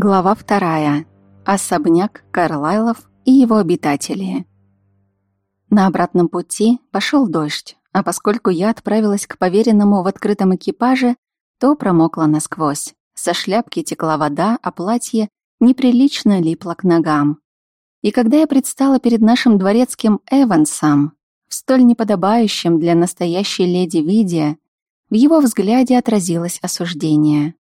Глава вторая. Особняк Карлайлов и его обитатели. На обратном пути пошел дождь, а поскольку я отправилась к поверенному в открытом экипаже, то промокла насквозь. Со шляпки текла вода, а платье неприлично липло к ногам. И когда я предстала перед нашим дворецким Эвансом, в столь неподобающем для настоящей леди виде, в его взгляде отразилось осуждение.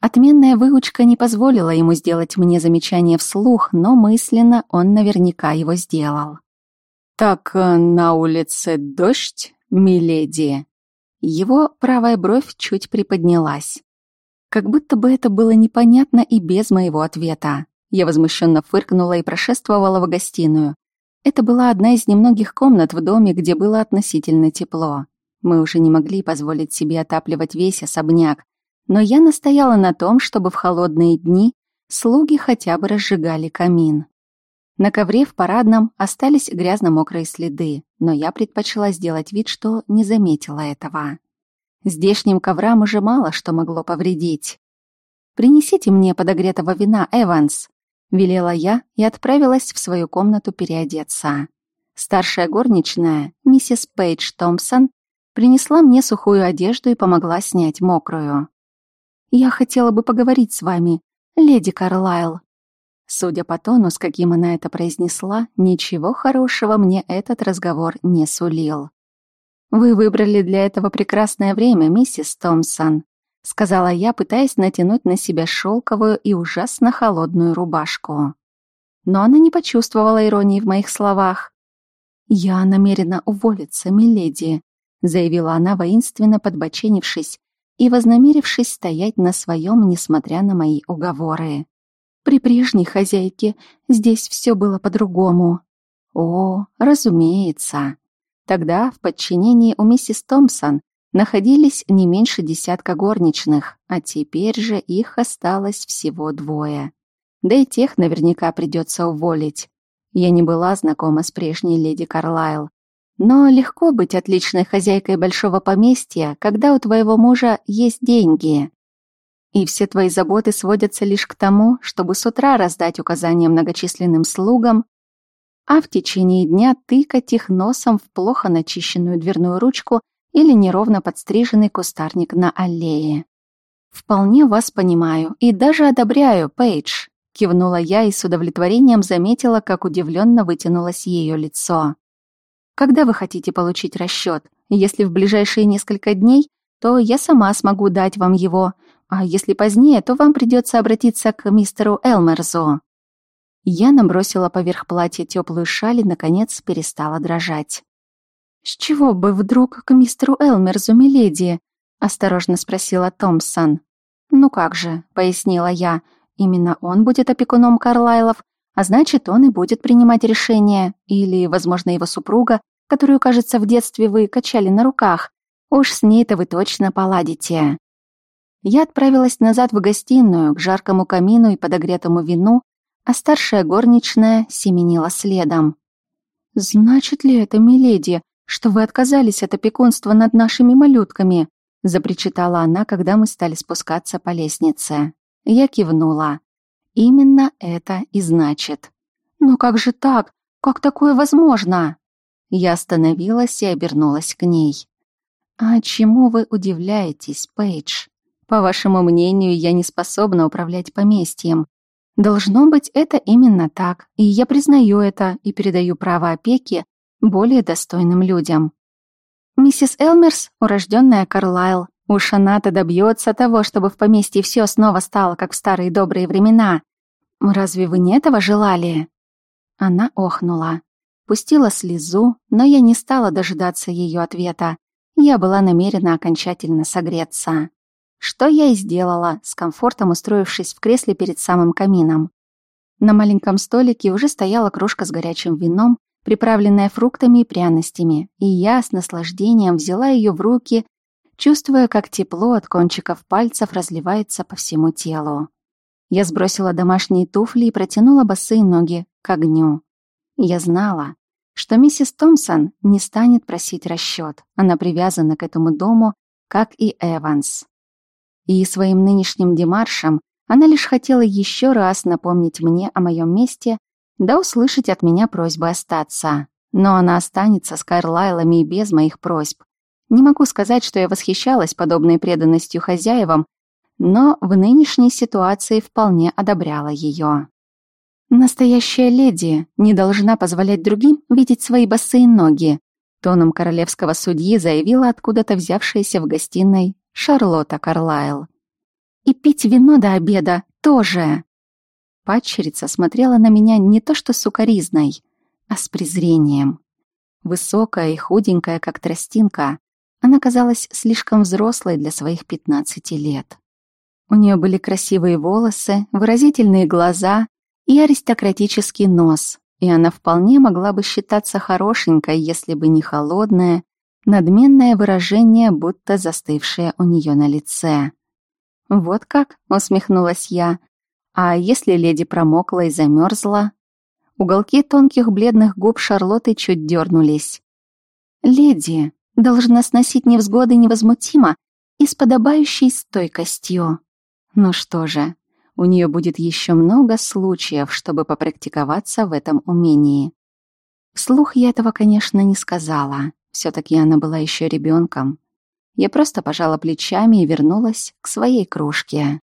Отменная выучка не позволила ему сделать мне замечание вслух, но мысленно он наверняка его сделал. «Так э, на улице дождь, миледи?» Его правая бровь чуть приподнялась. Как будто бы это было непонятно и без моего ответа. Я возмущенно фыркнула и прошествовала в гостиную. Это была одна из немногих комнат в доме, где было относительно тепло. Мы уже не могли позволить себе отапливать весь особняк, но я настояла на том, чтобы в холодные дни слуги хотя бы разжигали камин. На ковре в парадном остались грязно-мокрые следы, но я предпочла сделать вид, что не заметила этого. Здешним коврам уже мало что могло повредить. «Принесите мне подогретого вина, Эванс», — велела я и отправилась в свою комнату переодеться. Старшая горничная, миссис Пейдж Томпсон, принесла мне сухую одежду и помогла снять мокрую. Я хотела бы поговорить с вами, леди Карлайл». Судя по тону, с каким она это произнесла, ничего хорошего мне этот разговор не сулил. «Вы выбрали для этого прекрасное время, миссис Томпсон», сказала я, пытаясь натянуть на себя шелковую и ужасно холодную рубашку. Но она не почувствовала иронии в моих словах. «Я намерена уволиться, миледи», заявила она, воинственно подбоченившись и вознамерившись стоять на своем, несмотря на мои уговоры. При прежней хозяйке здесь все было по-другому. О, разумеется. Тогда в подчинении у миссис Томпсон находились не меньше десятка горничных, а теперь же их осталось всего двое. Да и тех наверняка придется уволить. Я не была знакома с прежней леди Карлайл, но легко быть отличной хозяйкой большого поместья, когда у твоего мужа есть деньги. И все твои заботы сводятся лишь к тому, чтобы с утра раздать указания многочисленным слугам, а в течение дня тыкать их носом в плохо начищенную дверную ручку или неровно подстриженный кустарник на аллее. «Вполне вас понимаю и даже одобряю, Пейдж», кивнула я и с удовлетворением заметила, как удивленно вытянулось ее лицо. Когда вы хотите получить расчет? Если в ближайшие несколько дней, то я сама смогу дать вам его, а если позднее, то вам придется обратиться к мистеру Элмерзу». Я набросила поверх платья теплую шаль и, наконец, перестала дрожать. «С чего бы вдруг к мистеру Элмерзу, миледи?» — осторожно спросила Томпсон. «Ну как же», — пояснила я, — «именно он будет опекуном Карлайлов, а значит, он и будет принимать решения, или, возможно, его супруга, которую, кажется, в детстве вы качали на руках. Уж с ней-то вы точно поладите. Я отправилась назад в гостиную, к жаркому камину и подогретому вину, а старшая горничная семенила следом. «Значит ли это, миледи, что вы отказались от опекунства над нашими малютками?» запричитала она, когда мы стали спускаться по лестнице. Я кивнула. Именно это и значит. «Но как же так? Как такое возможно?» Я остановилась и обернулась к ней. «А чему вы удивляетесь, Пейдж? По вашему мнению, я не способна управлять поместьем. Должно быть, это именно так, и я признаю это и передаю право опеки более достойным людям. Миссис Элмерс, урожденная Карлайл, уж она-то добьется того, чтобы в поместье все снова стало, как в старые добрые времена. Разве вы не этого желали?» Она охнула. Пустила слезу, но я не стала дожидаться ее ответа. Я была намерена окончательно согреться. Что я и сделала, с комфортом устроившись в кресле перед самым камином. На маленьком столике уже стояла кружка с горячим вином, приправленная фруктами и пряностями, и я с наслаждением взяла ее в руки, чувствуя, как тепло от кончиков пальцев разливается по всему телу. Я сбросила домашние туфли и протянула босые ноги к огню. Я знала, что миссис Томпсон не станет просить расчет. Она привязана к этому дому, как и Эванс. И своим нынешним демаршем Она лишь хотела еще раз напомнить мне о моем месте, да услышать от меня просьбы остаться. Но она останется с Карлайлами и без моих просьб. Не могу сказать, что я восхищалась подобной преданностью хозяевам, но в нынешней ситуации вполне одобряла ее. «Настоящая леди не должна позволять другим видеть свои босые ноги», тоном королевского судьи заявила откуда-то взявшаяся в гостиной Шарлотта Карлайл. «И пить вино до обеда тоже!» Падчерица смотрела на меня не то что с укоризной, а с презрением. Высокая и худенькая, как тростинка, она казалась слишком взрослой для своих пятнадцати лет. У нее были красивые волосы, выразительные глаза и аристократический нос, и она вполне могла бы считаться хорошенькой, если бы не холодное, надменное выражение, будто застывшее у нее на лице. «Вот как?» — усмехнулась я. «А если леди промокла и замерзла?» Уголки тонких бледных губ Шарлотты чуть дернулись. «Леди должна сносить невзгоды невозмутимо и с подобающей стойкостью». Ну что же, у нее будет еще много случаев, чтобы попрактиковаться в этом умении. Вслух я этого, конечно, не сказала. Все-таки она была еще ребенком. Я просто пожала плечами и вернулась к своей кружке.